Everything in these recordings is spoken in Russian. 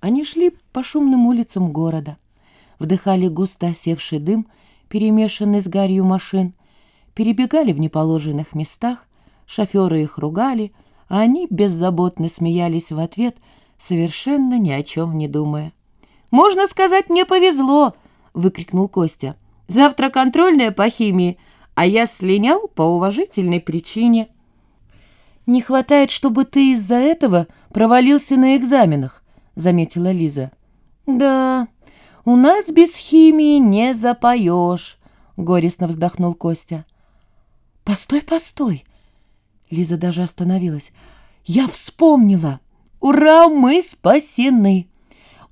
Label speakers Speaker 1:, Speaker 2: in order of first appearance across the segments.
Speaker 1: Они шли по шумным улицам города, вдыхали густо осевший дым, перемешанный с гарью машин, перебегали в неположенных местах, шоферы их ругали, а они беззаботно смеялись в ответ, совершенно ни о чем не думая. «Можно сказать, мне повезло!» — выкрикнул Костя. «Завтра контрольная по химии, а я слинял по уважительной причине». «Не хватает, чтобы ты из-за этого провалился на экзаменах», заметила Лиза. «Да, у нас без химии не запоешь», — горестно вздохнул Костя. «Постой, постой!» Лиза даже остановилась. «Я вспомнила! Ура, мы спасены!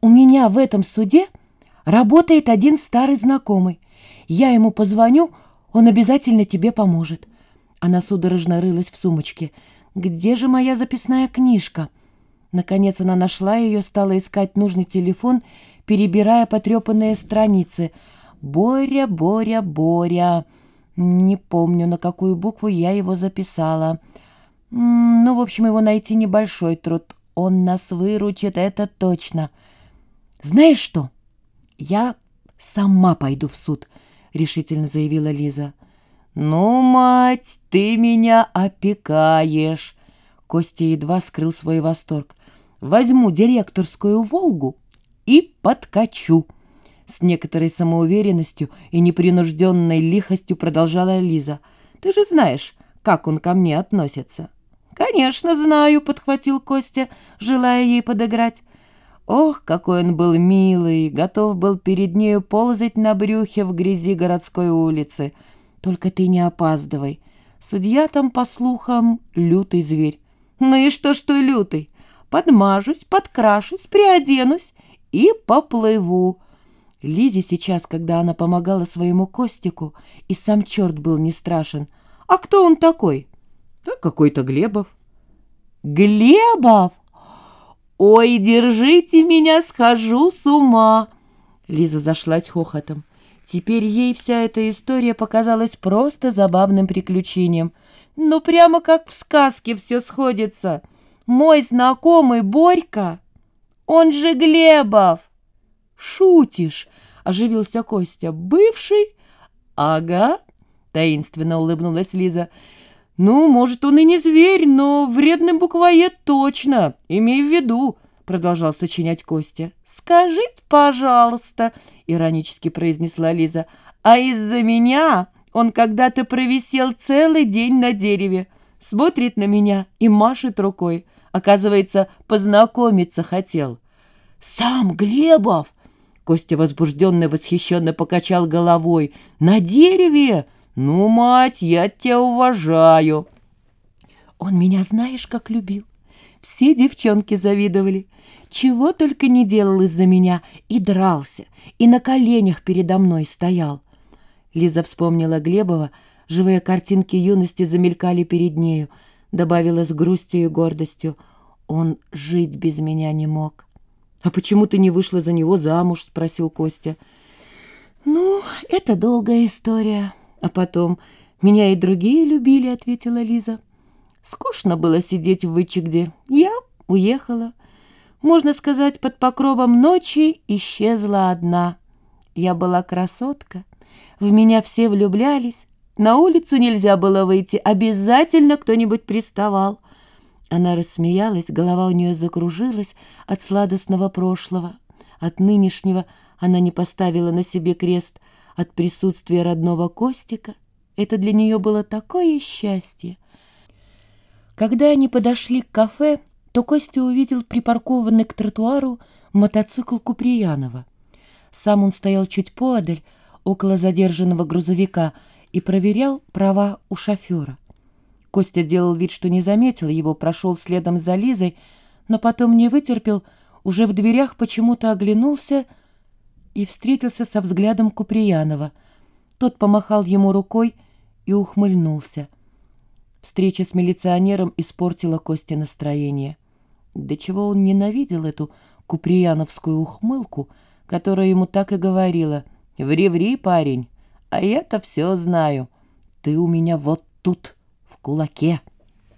Speaker 1: У меня в этом суде работает один старый знакомый. Я ему позвоню, он обязательно тебе поможет». Она судорожно рылась в сумочке. «Где же моя записная книжка?» Наконец она нашла ее, стала искать нужный телефон, перебирая потрепанные страницы. «Боря, Боря, Боря!» Не помню, на какую букву я его записала. Ну, в общем, его найти небольшой труд. Он нас выручит, это точно. Знаешь что? Я сама пойду в суд, решительно заявила Лиза. Ну, мать, ты меня опекаешь. Костя едва скрыл свой восторг возьму директорскую «Волгу» и подкачу. С некоторой самоуверенностью и непринужденной лихостью продолжала Лиза. «Ты же знаешь, как он ко мне относится». «Конечно, знаю», — подхватил Костя, желая ей подыграть. Ох, какой он был милый, готов был перед нею ползать на брюхе в грязи городской улицы. Только ты не опаздывай. Судья там, по слухам, лютый зверь. Ну и что, что лютый? подмажусь, подкрашусь, приоденусь и поплыву. Лизе сейчас, когда она помогала своему Костику, и сам черт был не страшен. А кто он такой? Да какой-то Глебов. Глебов? Ой, держите меня, схожу с ума. Лиза зашлась хохотом. Теперь ей вся эта история показалась просто забавным приключением. Ну, прямо как в сказке все сходится. Мой знакомый Борька, он же Глебов. Шутишь, оживился Костя. Бывший? Ага, таинственно улыбнулась Лиза. Ну, может, он и не зверь, но вредный буквоед точно, имей в виду, продолжал сочинять Костя. Скажите, пожалуйста, иронически произнесла Лиза, а из-за меня он когда-то провисел целый день на дереве, смотрит на меня и машет рукой. Оказывается, познакомиться хотел. «Сам Глебов!» Костя возбужденно восхищенно покачал головой. «На дереве? Ну, мать, я тебя уважаю!» Он меня знаешь, как любил. Все девчонки завидовали. Чего только не делал из-за меня. И дрался, и на коленях передо мной стоял. Лиза вспомнила Глебова. Живые картинки юности замелькали перед нею добавила с грустью и гордостью. «Он жить без меня не мог». «А почему ты не вышла за него замуж?» — спросил Костя. «Ну, это долгая история. А потом, меня и другие любили», — ответила Лиза. «Скучно было сидеть в Вычегде. Я уехала. Можно сказать, под покровом ночи исчезла одна. Я была красотка. В меня все влюблялись, на улицу нельзя было выйти, обязательно кто-нибудь приставал. Она рассмеялась, голова у нее закружилась от сладостного прошлого. От нынешнего она не поставила на себе крест. От присутствия родного Костика это для нее было такое счастье. Когда они подошли к кафе, то Костя увидел припаркованный к тротуару мотоцикл Куприянова. Сам он стоял чуть поодаль, около задержанного грузовика, и проверял права у шофера. Костя делал вид, что не заметил его, прошел следом за Лизой, но потом не вытерпел, уже в дверях почему-то оглянулся и встретился со взглядом Куприянова. Тот помахал ему рукой и ухмыльнулся. Встреча с милиционером испортила Косте настроение. До чего он ненавидел эту куприяновскую ухмылку, которая ему так и говорила «Ври-ври, парень, а я-то все знаю. Ты у меня вот тут, в кулаке».